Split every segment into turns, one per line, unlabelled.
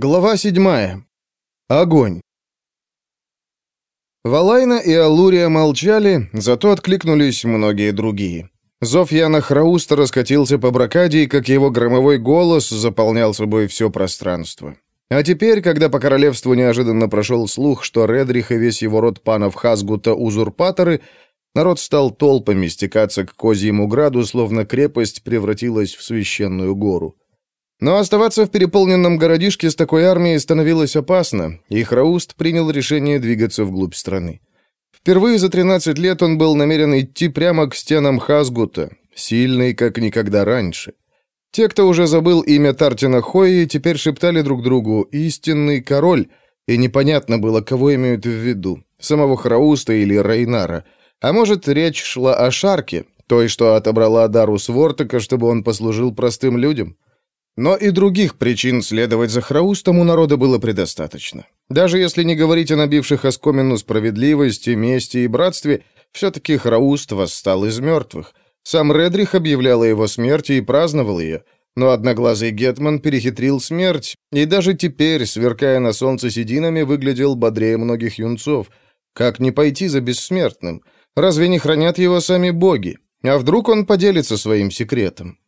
Глава седьмая. Огонь. Валайна и Алурия молчали, зато откликнулись многие другие. Зов Яна Храуста раскатился по бракадии, как его громовой голос заполнял собой все пространство. А теперь, когда по королевству неожиданно прошел слух, что Редрих и весь его род панов Хазгута узурпаторы, народ стал толпами стекаться к Козьему граду, словно крепость превратилась в священную гору. Но оставаться в переполненном городишке с такой армией становилось опасно, и Храуст принял решение двигаться вглубь страны. Впервые за 13 лет он был намерен идти прямо к стенам Хазгута, сильный, как никогда раньше. Те, кто уже забыл имя Тартина Хои, теперь шептали друг другу «истинный король», и непонятно было, кого имеют в виду, самого Храуста или Рейнара. А может, речь шла о Шарке, той, что отобрала Дарус Вортека, чтобы он послужил простым людям? Но и других причин следовать за Храустом у народа было предостаточно. Даже если не говорить о набивших оскомину справедливости, мести и братстве, все-таки Храуст восстал из мертвых. Сам Редрих объявлял о его смерти и праздновал ее. Но одноглазый Гетман перехитрил смерть, и даже теперь, сверкая на солнце сединами, выглядел бодрее многих юнцов. Как не пойти за бессмертным? Разве не хранят его сами боги? А вдруг он поделится своим секретом?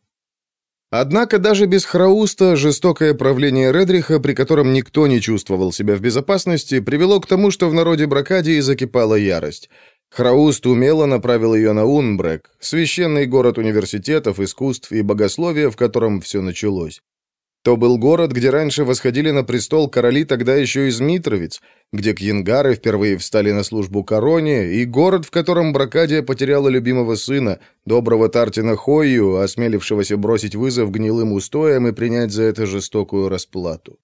Однако даже без Храуста жестокое правление Редриха, при котором никто не чувствовал себя в безопасности, привело к тому, что в народе Бракадии закипала ярость. Храуст умело направил ее на Унбрек, священный город университетов, искусств и богословия, в котором все началось. То был город, где раньше восходили на престол короли тогда еще из Митровиц, где кьянгары впервые встали на службу короне, и город, в котором Бракадия потеряла любимого сына, доброго Тартина Хою, осмелившегося бросить вызов гнилым устоям и принять за это жестокую расплату.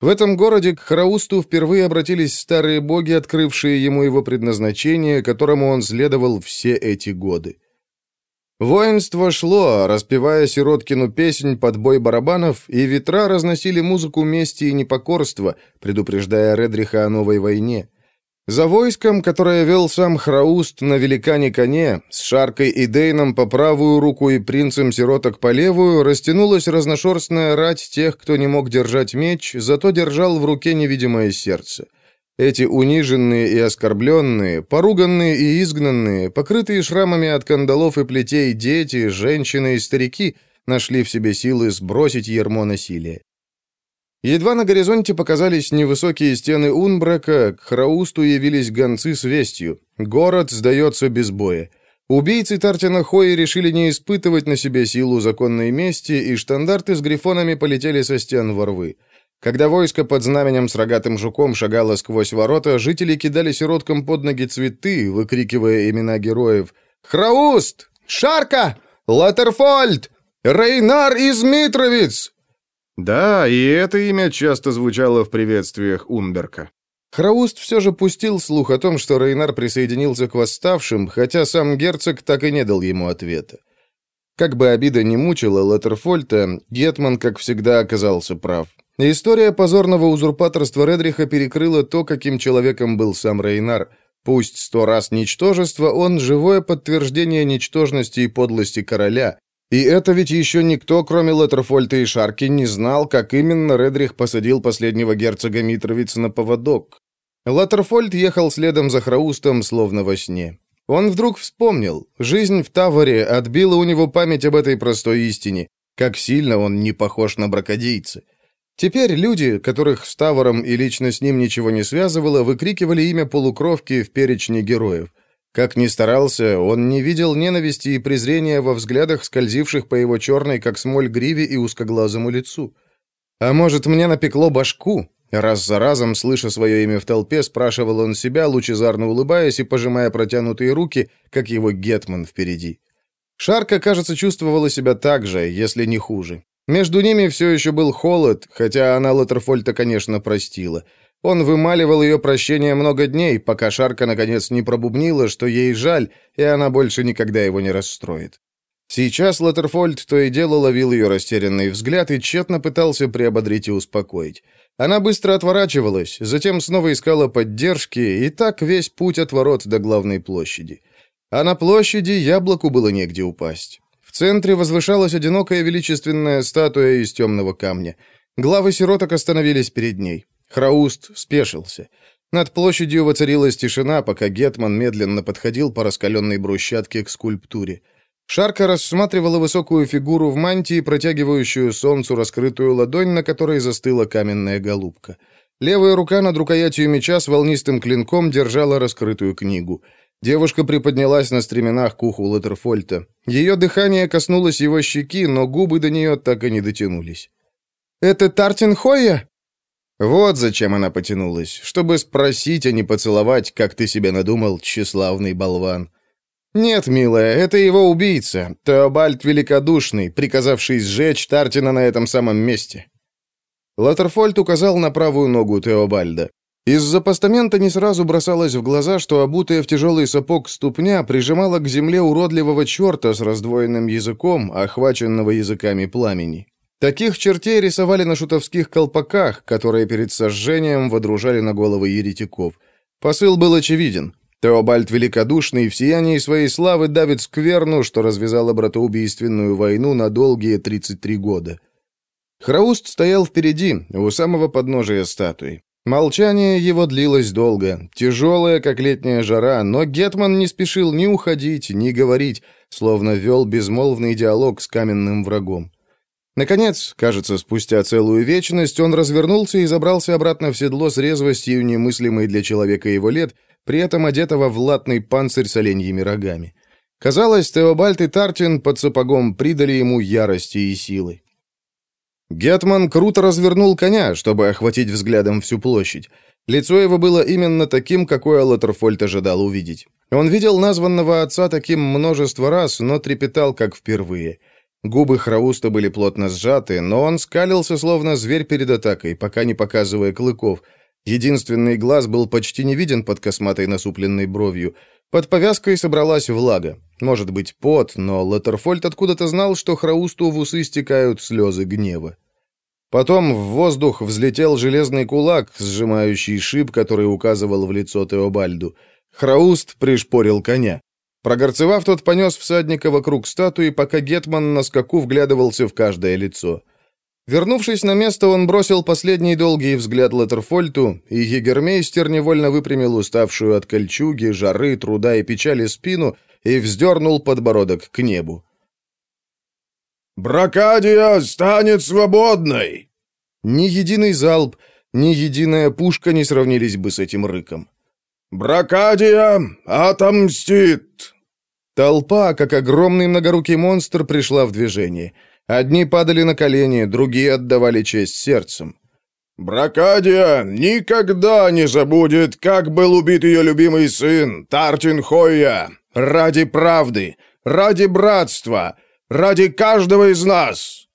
В этом городе к Хараусту впервые обратились старые боги, открывшие ему его предназначение, которому он следовал все эти годы. Воинство шло, распевая Сироткину песнь под бой барабанов, и ветра разносили музыку мести и непокорства, предупреждая Редриха о новой войне. За войском, которое вел сам Храуст на великане коне, с Шаркой и Дейном по правую руку и принцем Сироток по левую, растянулась разношерстная рать тех, кто не мог держать меч, зато держал в руке невидимое сердце. Эти униженные и оскорбленные, поруганные и изгнанные, покрытые шрамами от кандалов и плетей дети, женщины и старики нашли в себе силы сбросить ермо насилия. Едва на горизонте показались невысокие стены Унбрака, к Храусту явились гонцы с вестью. Город сдается без боя. Убийцы Тартина Хои решили не испытывать на себе силу законной мести, и штандарты с грифонами полетели со стен ворвы. Когда войско под знаменем с рогатым жуком шагало сквозь ворота, жители кидали сироткам под ноги цветы, выкрикивая имена героев. «Храуст! Шарка! Латерфольд! Рейнар из Митровиц!» Да, и это имя часто звучало в приветствиях Унберка. Храуст все же пустил слух о том, что Рейнар присоединился к восставшим, хотя сам герцог так и не дал ему ответа. Как бы обида не мучила Латерфольта, Гетман, как всегда, оказался прав. История позорного узурпаторства Редриха перекрыла то, каким человеком был сам Рейнар. Пусть сто раз ничтожество, он живое подтверждение ничтожности и подлости короля. И это ведь еще никто, кроме Леттерфольта и Шарки, не знал, как именно Редрих посадил последнего герцога Митровиц на поводок. Латтерфольд ехал следом за Храустом, словно во сне. Он вдруг вспомнил. Жизнь в Таворе отбила у него память об этой простой истине. Как сильно он не похож на бракодейца. Теперь люди, которых с Тавором и лично с ним ничего не связывало, выкрикивали имя полукровки в перечне героев. Как ни старался, он не видел ненависти и презрения во взглядах, скользивших по его черной, как смоль, гриве и узкоглазому лицу. «А может, мне напекло башку?» Раз за разом, слыша свое имя в толпе, спрашивал он себя, лучезарно улыбаясь и пожимая протянутые руки, как его гетман впереди. Шарка, кажется, чувствовала себя так же, если не хуже. Между ними все еще был холод, хотя она Латерфольта, конечно, простила. Он вымаливал ее прощение много дней, пока Шарка наконец не пробубнила, что ей жаль, и она больше никогда его не расстроит. Сейчас Латерфольд то и дело ловил ее растерянный взгляд и тщетно пытался приободрить и успокоить. Она быстро отворачивалась, затем снова искала поддержки, и так весь путь от ворот до главной площади. А на площади яблоку было негде упасть центре возвышалась одинокая величественная статуя из темного камня. Главы сироток остановились перед ней. Храуст спешился. Над площадью воцарилась тишина, пока Гетман медленно подходил по раскаленной брусчатке к скульптуре. Шарка рассматривала высокую фигуру в мантии, протягивающую солнцу раскрытую ладонь, на которой застыла каменная голубка. Левая рука над рукоятью меча с волнистым клинком держала раскрытую книгу. Девушка приподнялась на стременах к уху Латерфольта. Ее дыхание коснулось его щеки, но губы до нее так и не дотянулись. «Это Тартин Хойя?» Вот зачем она потянулась, чтобы спросить, а не поцеловать, как ты себе надумал, тщеславный болван. «Нет, милая, это его убийца, Теобальд Великодушный, приказавший сжечь Тартина на этом самом месте». Латерфольд указал на правую ногу Теобальда. Из-за постамента не сразу бросалось в глаза, что обутая в тяжелый сапог ступня прижимала к земле уродливого черта с раздвоенным языком, охваченного языками пламени. Таких чертей рисовали на шутовских колпаках, которые перед сожжением водружали на головы еретиков. Посыл был очевиден. Теобальд Великодушный в сиянии своей славы давит скверну, что развязала братоубийственную войну на долгие 33 года. Храуст стоял впереди, у самого подножия статуи. Молчание его длилось долго, тяжелое, как летняя жара, но Гетман не спешил ни уходить, ни говорить, словно вел безмолвный диалог с каменным врагом. Наконец, кажется, спустя целую вечность, он развернулся и забрался обратно в седло с резвостью, немыслимой для человека его лет, при этом одетого в латный панцирь с оленьими рогами. Казалось, Теобальд и Тартин под сапогом придали ему ярости и силы. Гетман круто развернул коня, чтобы охватить взглядом всю площадь. Лицо его было именно таким, какое Латерфольд ожидал увидеть. Он видел названного отца таким множество раз, но трепетал, как впервые. Губы Храуста были плотно сжаты, но он скалился, словно зверь перед атакой, пока не показывая клыков – Единственный глаз был почти не виден под косматой насупленной бровью. Под повязкой собралась влага. Может быть, пот, но Латерфольд откуда-то знал, что Храусту в усы стекают слезы гнева. Потом в воздух взлетел железный кулак, сжимающий шип, который указывал в лицо Теобальду. Храуст пришпорил коня. Прогорцевав, тот понес всадника вокруг статуи, пока Гетман на скаку вглядывался в каждое лицо. Вернувшись на место, он бросил последний долгий взгляд Латерфольту, и егермейстер невольно выпрямил уставшую от кольчуги, жары, труда и печали спину и вздернул подбородок к небу.
«Бракадия станет свободной!»
Ни единый залп, ни единая пушка не сравнились бы с этим рыком.
«Бракадия отомстит!»
Толпа, как огромный многорукий монстр, пришла в движение — Одни падали на колени, другие отдавали честь сердцем.
«Бракадия никогда не забудет, как был убит ее любимый сын, Тартин Хойя, ради правды, ради братства, ради каждого из нас!»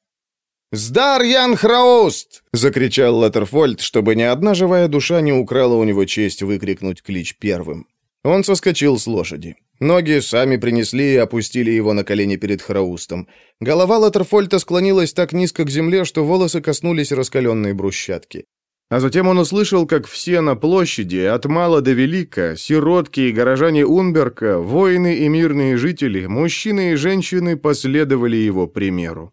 «Сдар Ян Храуст!» — закричал Латерфольд, чтобы ни одна живая душа не украла у него честь выкрикнуть клич первым. Он соскочил с лошади. Ноги сами принесли и опустили его на колени перед Храустом. Голова Латерфольта склонилась так низко к земле, что волосы коснулись раскаленной брусчатки. А затем он услышал, как все на площади, от мала до велика, сиротки и горожане Унберка, воины и мирные жители, мужчины и женщины последовали его примеру.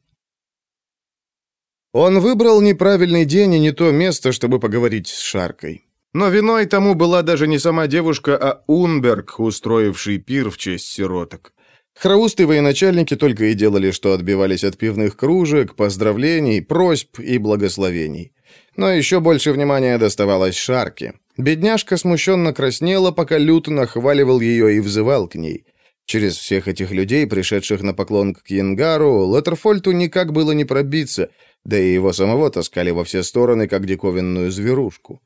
Он выбрал неправильный день и не то место, чтобы поговорить с Шаркой. Но виной тому была даже не сама девушка, а Унберг, устроивший пир в честь сироток. Храусты и военачальники только и делали, что отбивались от пивных кружек, поздравлений, просьб и благословений. Но еще больше внимания доставалось Шарке. Бедняжка смущенно краснела, пока Лют нахваливал ее и взывал к ней. Через всех этих людей, пришедших на поклон к Янгару, Латерфольту никак было не пробиться, да и его самого таскали во все стороны, как диковинную зверушку.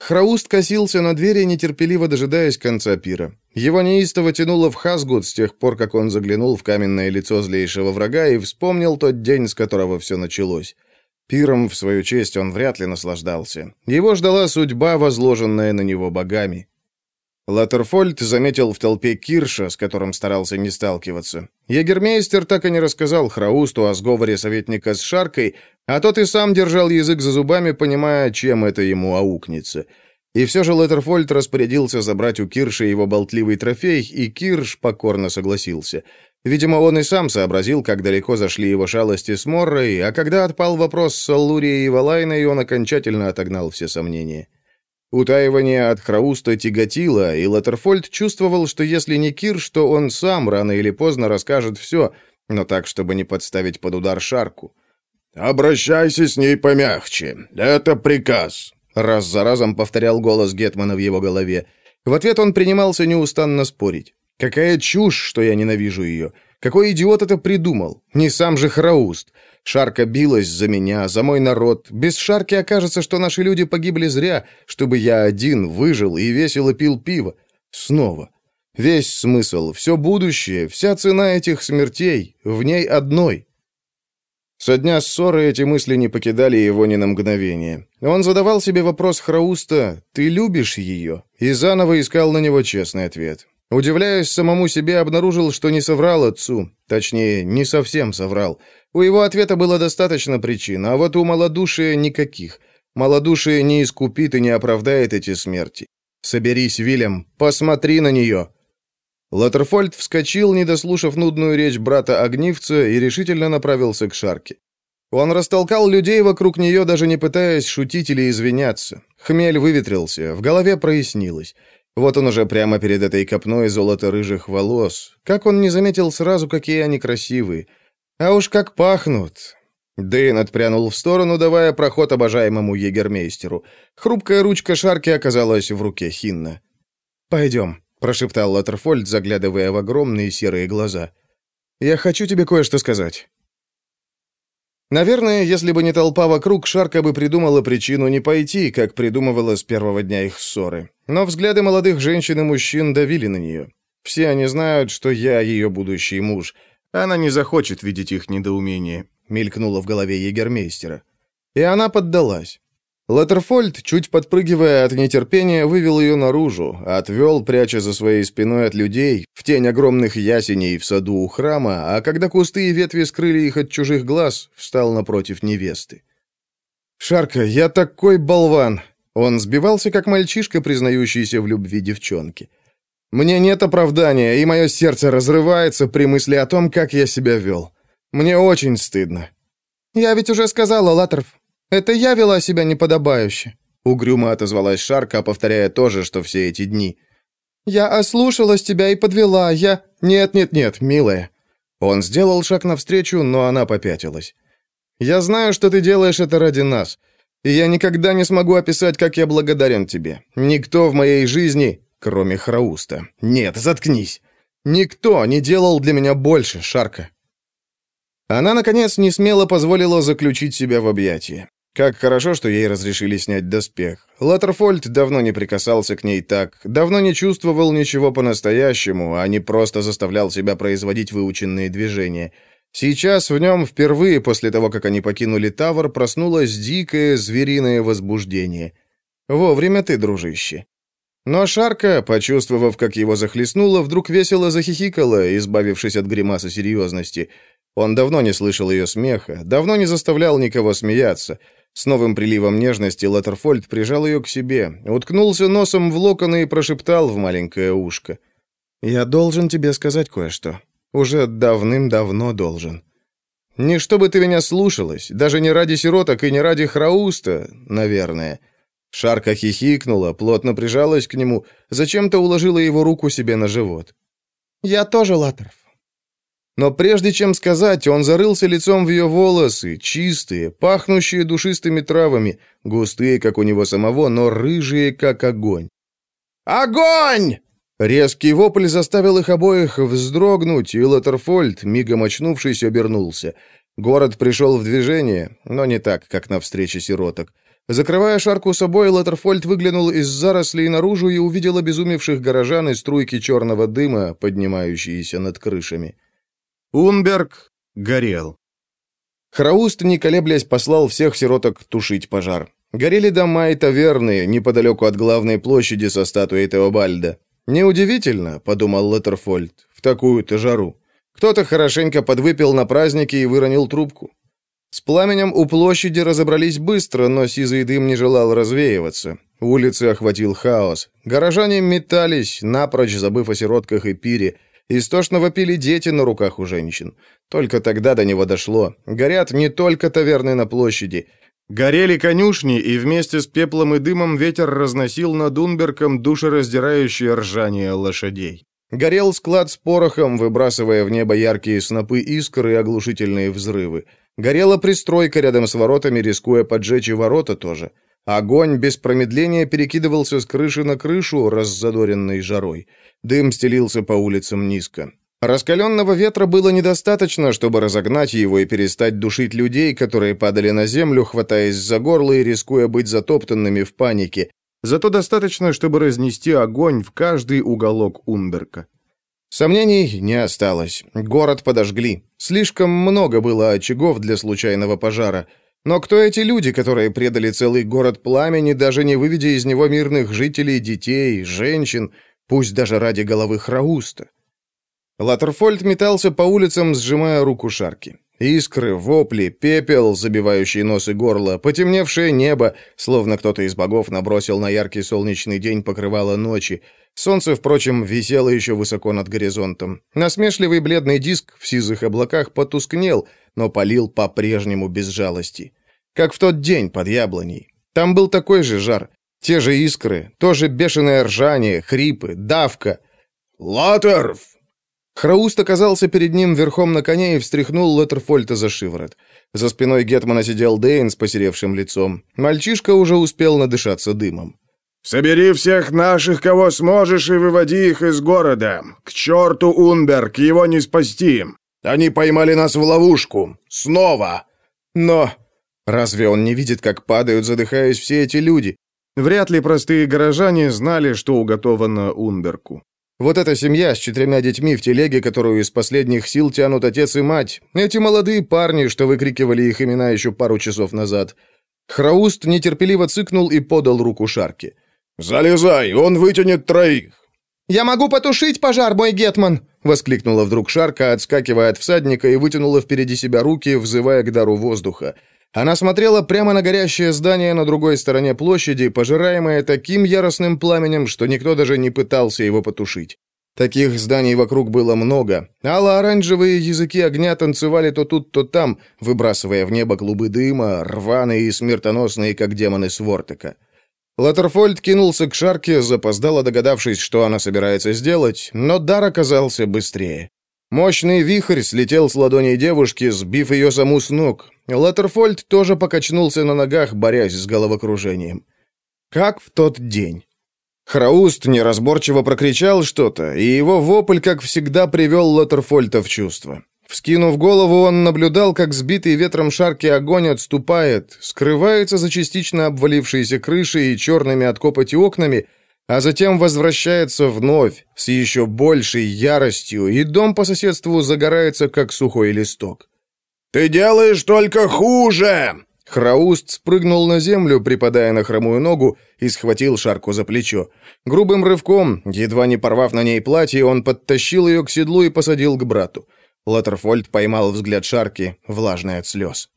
Храуст косился на двери, нетерпеливо дожидаясь конца пира. Его неистово тянуло в Хасгуд с тех пор, как он заглянул в каменное лицо злейшего врага и вспомнил тот день, с которого все началось. Пиром, в свою честь, он вряд ли наслаждался. Его ждала судьба, возложенная на него богами. Латерфольд заметил в толпе Кирша, с которым старался не сталкиваться. Егермейстер так и не рассказал Храусту о сговоре советника с Шаркой, а тот и сам держал язык за зубами, понимая, чем это ему аукнется. И все же Латерфольд распорядился забрать у Кирша его болтливый трофей, и Кирш покорно согласился. Видимо, он и сам сообразил, как далеко зашли его шалости с Моррой, а когда отпал вопрос с Аллурией и Валайной, он окончательно отогнал все сомнения. Утаивание от Храуста тяготило, и Латерфольд чувствовал, что если не Кирш, то он сам рано или поздно расскажет все, но так, чтобы не подставить под удар Шарку.
«Обращайся с ней помягче. Это приказ», —
раз за разом повторял голос Гетмана в его голове. В ответ он принимался неустанно спорить. «Какая чушь, что я ненавижу ее! Какой идиот это придумал? Не сам же Храуст! Шарка билась за меня, за мой народ. Без Шарки окажется, что наши люди погибли зря, чтобы я один выжил и весело пил пиво. Снова. Весь смысл, все будущее, вся цена этих смертей в ней одной». Со дня ссоры эти мысли не покидали его ни на мгновение. Он задавал себе вопрос Храуста «Ты любишь ее?» и заново искал на него честный ответ. Удивляясь самому себе, обнаружил, что не соврал отцу. Точнее, не совсем соврал. У его ответа было достаточно причин, а вот у малодушия никаких. Малодушие не искупит и не оправдает эти смерти. «Соберись, Вильям, посмотри на нее!» Латерфольд вскочил, не дослушав нудную речь брата-огнивца, и решительно направился к шарке. Он растолкал людей вокруг нее, даже не пытаясь шутить или извиняться. Хмель выветрился, в голове прояснилось. Вот он уже прямо перед этой копной золото-рыжих волос. Как он не заметил сразу, какие они красивые. А уж как пахнут. Дэйн отпрянул в сторону, давая проход обожаемому егермейстеру. Хрупкая ручка шарки оказалась в руке Хинна. «Пойдем», — прошептал Латерфольд, заглядывая в огромные серые глаза. «Я хочу тебе кое-что сказать». Наверное, если бы не толпа вокруг, Шарка бы придумала причину не пойти, как придумывала с первого дня их ссоры. Но взгляды молодых женщин и мужчин давили на нее. Все они знают, что я ее будущий муж. Она не захочет видеть их недоумение, мелькнуло в голове егермейстера. И она поддалась. Латерфольд, чуть подпрыгивая от нетерпения, вывел ее наружу, отвел, пряча за своей спиной от людей, в тень огромных ясеней в саду у храма, а когда кусты и ветви скрыли их от чужих глаз, встал напротив невесты. «Шарка, я такой болван!» Он сбивался, как мальчишка, признающийся в любви девчонки. «Мне нет оправдания, и мое сердце разрывается при мысли о том, как я себя вел. Мне очень стыдно».
«Я ведь уже сказала, Латерф, это я вела себя неподобающе», — угрюмо отозвалась Шарка, повторяя то же, что все эти дни. «Я ослушалась тебя и подвела, я...»
«Нет-нет-нет, милая». Он сделал шаг навстречу, но она попятилась. «Я знаю, что ты делаешь это ради нас, и я никогда не смогу описать, как я благодарен тебе. Никто в моей жизни, кроме Храуста... Нет, заткнись! Никто не делал для меня больше, Шарка». Она, наконец, не смело позволила заключить себя в объятия. Как хорошо, что ей разрешили снять доспех. Латерфольд давно не прикасался к ней так, давно не чувствовал ничего по-настоящему, а не просто заставлял себя производить выученные движения. Сейчас в нем впервые после того, как они покинули Тавр, проснулось дикое звериное возбуждение. Вовремя ты, дружище. Но Шарка, почувствовав, как его захлестнуло, вдруг весело захихикала, избавившись от гримаса серьезности. Он давно не слышал ее смеха, давно не заставлял никого смеяться — с новым приливом нежности Латерфольд прижал ее к себе, уткнулся носом в локоны и прошептал в маленькое ушко. «Я должен тебе сказать кое-что. Уже давным-давно должен. Не чтобы ты меня слушалась, даже не ради сироток и не ради Храуста, наверное». Шарка хихикнула, плотно прижалась к нему, зачем-то уложила его руку себе на живот.
«Я тоже, Латерф.
Но прежде чем сказать, он зарылся лицом в ее волосы, чистые, пахнущие душистыми травами, густые, как у него самого, но рыжие, как огонь.
«Огонь!»
Резкий вопль заставил их обоих вздрогнуть, и Латерфольд, мигом очнувшись, обернулся. Город пришел в движение, но не так, как на встрече сироток. Закрывая шарку собой, Латерфольд выглянул из зарослей наружу и увидел обезумевших горожан и струйки черного дыма, поднимающиеся над крышами. Унберг горел. Храуст, не колеблясь, послал всех сироток тушить пожар. Горели дома и таверны неподалеку от главной площади со статуей Теобальда. «Неудивительно», — подумал Леттерфольд, — «в такую-то жару. Кто-то хорошенько подвыпил на празднике и выронил трубку». С пламенем у площади разобрались быстро, но сизый дым не желал развеиваться. Улицы охватил хаос. Горожане метались, напрочь забыв о сиротках и пире. Истошно вопили дети на руках у женщин. Только тогда до него дошло. Горят не только таверны на площади. Горели конюшни, и вместе с пеплом и дымом ветер разносил над Унберком душераздирающее ржание лошадей. Горел склад с порохом, выбрасывая в небо яркие снопы искр и оглушительные взрывы. Горела пристройка рядом с воротами, рискуя поджечь и ворота тоже. Огонь без промедления перекидывался с крыши на крышу, раззадоренной жарой. Дым стелился по улицам низко. Раскаленного ветра было недостаточно, чтобы разогнать его и перестать душить людей, которые падали на землю, хватаясь за горло и рискуя быть затоптанными в панике. Зато достаточно, чтобы разнести огонь в каждый уголок Унберка. Сомнений не осталось. Город подожгли. Слишком много было очагов для случайного пожара. Но кто эти люди, которые предали целый город пламени, даже не выведя из него мирных жителей, детей, женщин, пусть даже ради головы Храуста? Латерфольд метался по улицам, сжимая руку Шарки. Искры, вопли, пепел, забивающий нос и горло, потемневшее небо, словно кто-то из богов набросил на яркий солнечный день покрывало ночи. Солнце, впрочем, висело еще высоко над горизонтом. Насмешливый бледный диск в сизых облаках потускнел, но палил по-прежнему без жалости. Как в тот день под яблоней. Там был такой же жар. Те же искры, тоже бешеное ржание, хрипы, давка.
«Латерф!»
Храуст оказался перед ним верхом на коне и встряхнул Леттерфольта за шиворот. За спиной Гетмана сидел Дейн с посеревшим лицом. Мальчишка уже успел надышаться дымом.
«Собери всех наших, кого сможешь, и выводи их из города. К черту Унберг, его не спасти. Они поймали нас в ловушку. Снова!»
«Но...» Разве он не видит, как падают, задыхаясь все эти люди? Вряд ли простые горожане знали, что уготовано Унберку. Вот эта семья с четырьмя детьми в телеге, которую из последних сил тянут отец и мать. Эти молодые парни, что выкрикивали их имена еще пару часов назад. Храуст нетерпеливо цыкнул и подал руку Шарке.
«Залезай, он вытянет троих!»
«Я могу потушить пожар, мой Гетман!» — воскликнула вдруг Шарка, отскакивая от всадника и вытянула впереди себя руки, взывая к дару воздуха. Она смотрела прямо на горящее здание на другой стороне площади, пожираемое таким яростным пламенем, что никто даже не пытался его потушить. Таких зданий вокруг было много. Алло-оранжевые языки огня танцевали то тут, то там, выбрасывая в небо клубы дыма, рваные и смертоносные, как демоны с Вортека. Латерфольд кинулся к Шарке, запоздало догадавшись, что она собирается сделать, но дар оказался быстрее. Мощный вихрь слетел с ладоней девушки, сбив ее саму с ног. Латерфольд тоже покачнулся на ногах, борясь с головокружением. Как в тот день. Храуст неразборчиво прокричал что-то, и его вопль, как всегда, привел Латерфольта в чувство. Вскинув голову, он наблюдал, как сбитый ветром шарки огонь отступает, скрывается за частично обвалившейся крышей и черными от копоти окнами, а затем возвращается вновь, с еще большей яростью, и дом по соседству загорается, как сухой листок.
«Ты делаешь только хуже!»
Храуст спрыгнул на землю, припадая на хромую ногу, и схватил Шарку за плечо. Грубым рывком, едва не порвав на ней платье, он подтащил ее к седлу и посадил к брату. Латерфольд поймал взгляд Шарки, влажный от слез.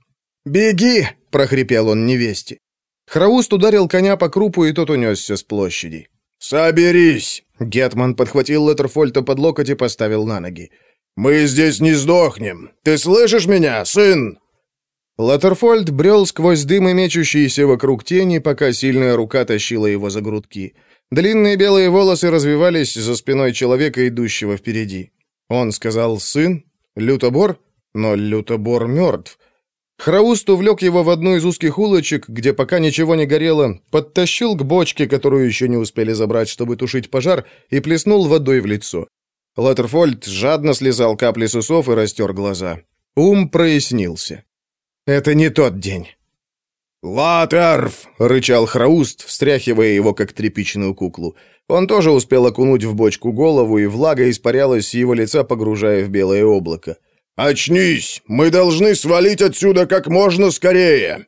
«Беги!» — прохрипел он невесте. Храуст ударил коня по крупу, и тот унесся с площади.
«Соберись!»
Гетман подхватил Леттерфольта под локоть и поставил на ноги.
«Мы здесь не сдохнем! Ты слышишь меня, сын?»
Латерфольд брел сквозь дым и мечущиеся вокруг тени, пока сильная рука тащила его за грудки. Длинные белые волосы развивались за спиной человека, идущего впереди. Он сказал «сын», «лютобор», но лютобор мертв. Храуст увлек его в одну из узких улочек, где пока ничего не горело, подтащил к бочке, которую еще не успели забрать, чтобы тушить пожар, и плеснул водой в лицо. Латерфольд жадно слезал капли с усов и растер глаза. Ум прояснился. «Это не тот день».
«Латерф!» — рычал Храуст, встряхивая его, как тряпичную куклу. Он тоже успел окунуть в бочку голову, и влага испарялась с его лица, погружая в белое облако. «Очнись! Мы должны свалить отсюда как можно скорее!»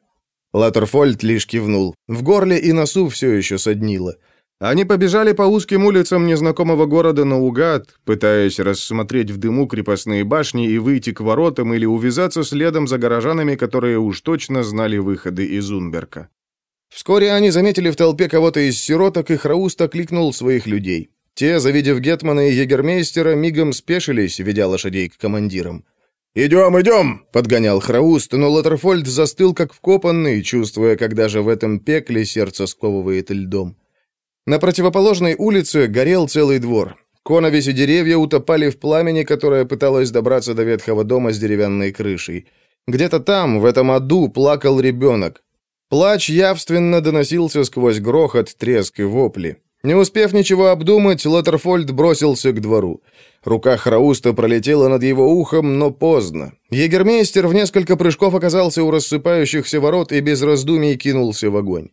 Латерфольд лишь кивнул. В горле и носу все еще соднило. Они побежали по узким улицам незнакомого города наугад, пытаясь рассмотреть в дыму крепостные башни и выйти к воротам или увязаться следом за горожанами, которые уж точно знали выходы из Унберка. Вскоре они заметили в толпе кого-то из сироток, и Храуст окликнул своих людей.
Те, завидев Гетмана и егермейстера, мигом спешились, ведя лошадей к командирам.
«Идем, идем!»
— подгонял Храуст, но Латерфольд застыл как вкопанный, чувствуя, когда же в этом пекле сердце сковывает льдом. На противоположной улице горел целый двор. Коновесь и деревья утопали в пламени, которое пыталось добраться до ветхого дома с деревянной крышей. Где-то там, в этом аду, плакал ребенок. Плач явственно доносился сквозь грохот, треск и вопли. Не успев ничего обдумать, Лоттерфольд бросился к двору. Рука Храуста пролетела над его ухом, но поздно. Егермейстер в несколько прыжков оказался у рассыпающихся ворот и без раздумий кинулся в огонь.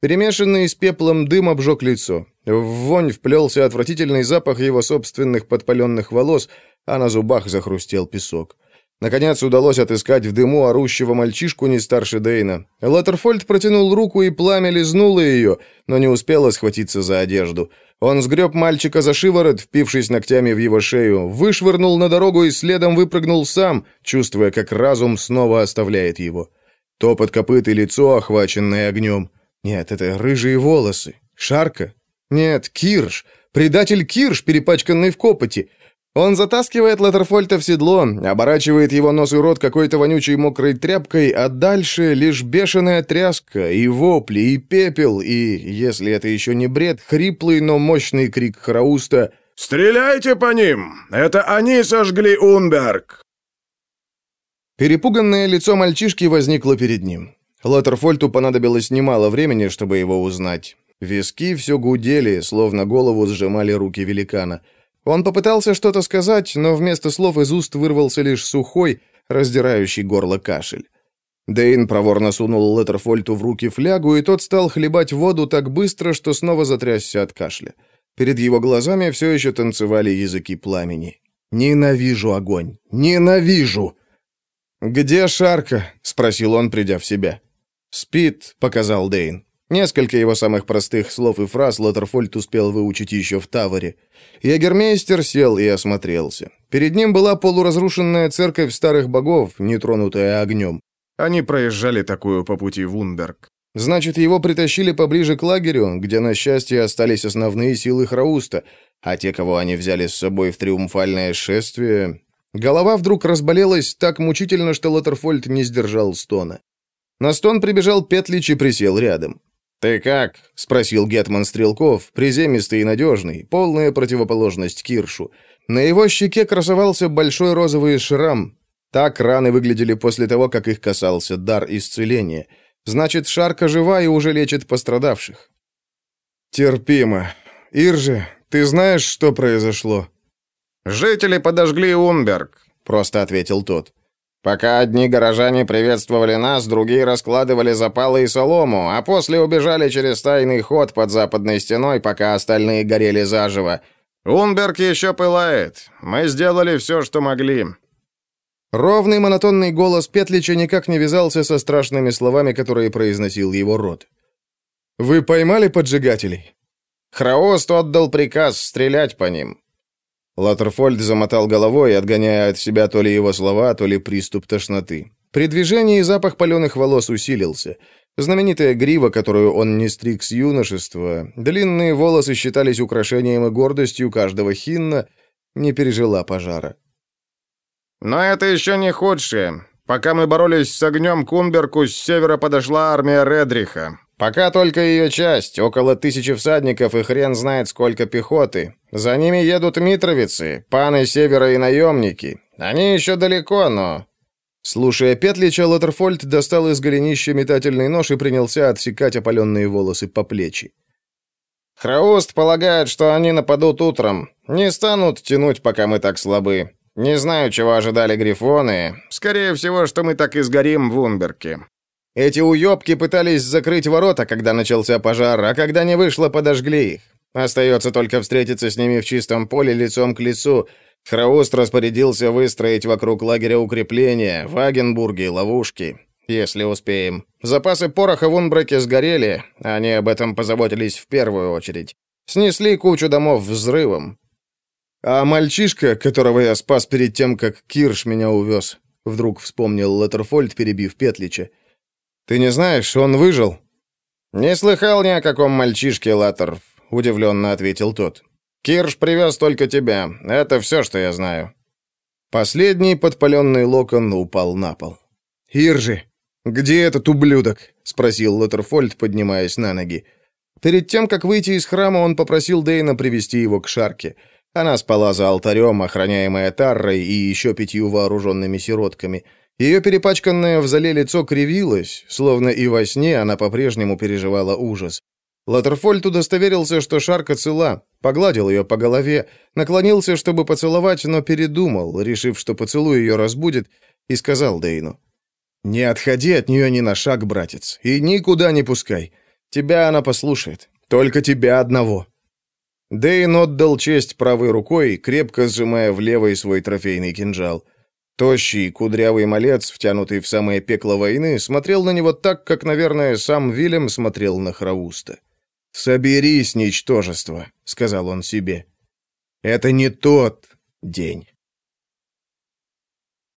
Перемешанный с пеплом дым обжег лицо. В вонь вплелся отвратительный запах его собственных подпаленных волос, а на зубах захрустел песок. Наконец удалось отыскать в дыму орущего мальчишку не старше Дейна. Латтерфольд протянул руку, и пламя лизнуло ее, но не успело схватиться за одежду. Он сгреб мальчика за шиворот, впившись ногтями в его шею, вышвырнул на дорогу и следом выпрыгнул сам, чувствуя, как разум снова оставляет его. Топот копыт и лицо, охваченное огнем. Нет, это рыжие волосы. Шарка? Нет, Кирш. Предатель Кирш, перепачканный в копоти. Он затаскивает Латерфольта в седло, оборачивает его нос и рот какой-то вонючей мокрой тряпкой, а дальше лишь бешеная тряска, и вопли, и пепел, и, если это еще не бред, хриплый, но мощный крик Храуста
«Стреляйте по ним! Это они сожгли Унберг!»
Перепуганное лицо мальчишки возникло перед ним. Латерфольту понадобилось немало времени, чтобы его узнать. Виски все гудели, словно голову сжимали руки великана – он попытался что-то сказать, но вместо слов из уст вырвался лишь сухой, раздирающий горло кашель. Дейн проворно сунул Леттерфольту в руки флягу, и тот стал хлебать воду так быстро, что снова затрясся от кашля. Перед его глазами все еще танцевали языки пламени. «Ненавижу огонь! Ненавижу!» «Где Шарка?» — спросил он, придя в себя. «Спит», — показал Дейн. Несколько его самых простых слов и фраз Лоттерфольд успел выучить еще в Таворе. Ягермейстер сел и осмотрелся. Перед ним была полуразрушенная церковь старых богов, нетронутая огнем. Они проезжали такую по пути в Унберг. Значит, его притащили поближе к лагерю, где, на счастье, остались основные силы Храуста, а те, кого они взяли с собой в триумфальное шествие... Голова вдруг разболелась так мучительно, что Лоттерфольд не сдержал стона. На стон прибежал Петлич и присел рядом. «Ты как?» — спросил Гетман Стрелков, приземистый и надежный, полная противоположность Киршу. На его щеке красовался большой розовый шрам. Так раны выглядели после того, как их касался дар исцеления. Значит, Шарка жива и уже лечит пострадавших. «Терпимо. Ирже, ты знаешь, что произошло?»
«Жители подожгли Унберг», — просто ответил тот. Пока одни горожане приветствовали нас, другие раскладывали запалы и солому, а после убежали через тайный ход под западной стеной, пока остальные горели заживо. Унберг еще пылает. Мы сделали все, что могли».
Ровный монотонный голос Петлича никак не вязался со страшными словами, которые произносил его рот. «Вы поймали поджигателей?»
Храост отдал приказ стрелять по ним.
Латерфольд замотал головой, отгоняя от себя то ли его слова, то ли приступ тошноты. При движении запах паленых волос усилился. Знаменитая грива, которую он не стриг с юношества, длинные волосы считались украшением и гордостью каждого хинна, не пережила пожара.
«Но это еще не худшее. Пока мы боролись с огнем Кунберку, с севера подошла армия Редриха. Пока только ее часть, около тысячи всадников и хрен знает сколько пехоты. За ними едут митровицы, паны севера и наемники. Они еще далеко, но...»
Слушая Петлича, Лоттерфольд достал из голенища метательный нож и принялся отсекать опаленные волосы по плечи.
«Храуст полагает, что они нападут утром. Не станут тянуть, пока мы так слабы. Не знаю, чего ожидали грифоны. Скорее всего, что мы так и сгорим в Унберке. Эти уёбки пытались закрыть ворота, когда начался пожар, а когда не вышло, подожгли их. Остается только встретиться с ними в чистом поле лицом к лицу. Храуст распорядился выстроить вокруг лагеря укрепления, в Агенбурге ловушки, если успеем. Запасы пороха в Унбраке сгорели, они об этом позаботились в первую очередь. Снесли кучу домов взрывом.
А мальчишка, которого я спас перед тем, как Кирш меня увез, вдруг вспомнил Леттерфольд, перебив Петлича. Ты не знаешь, он выжил?»
«Не слыхал ни о каком мальчишке, Латтерф», — удивленно ответил тот. Кирш привез только тебя. Это все, что я знаю». Последний подпаленный локон упал на пол.
«Иржи, где этот ублюдок?» — спросил Лоттерфольд, поднимаясь на ноги. Перед тем, как выйти из храма, он попросил Дейна привести его к Шарке. Она спала за алтарем, охраняемая Таррой и еще пятью вооруженными сиротками. Ее перепачканное в зале лицо кривилось, словно и во сне она по-прежнему переживала ужас. Латерфольд удостоверился, что Шарка цела, погладил ее по голове, наклонился, чтобы поцеловать, но передумал, решив, что поцелуй ее разбудит, и сказал Дейну. «Не отходи от нее ни на шаг, братец, и никуда не пускай. Тебя она послушает, только тебя одного». Дейн отдал честь правой рукой, крепко сжимая в левой свой трофейный кинжал. Тощий, кудрявый малец, втянутый в самое пекло войны, смотрел на него так, как, наверное, сам Вильям смотрел на Храуста. «Соберись, ничтожество», — сказал он себе. «Это не тот день».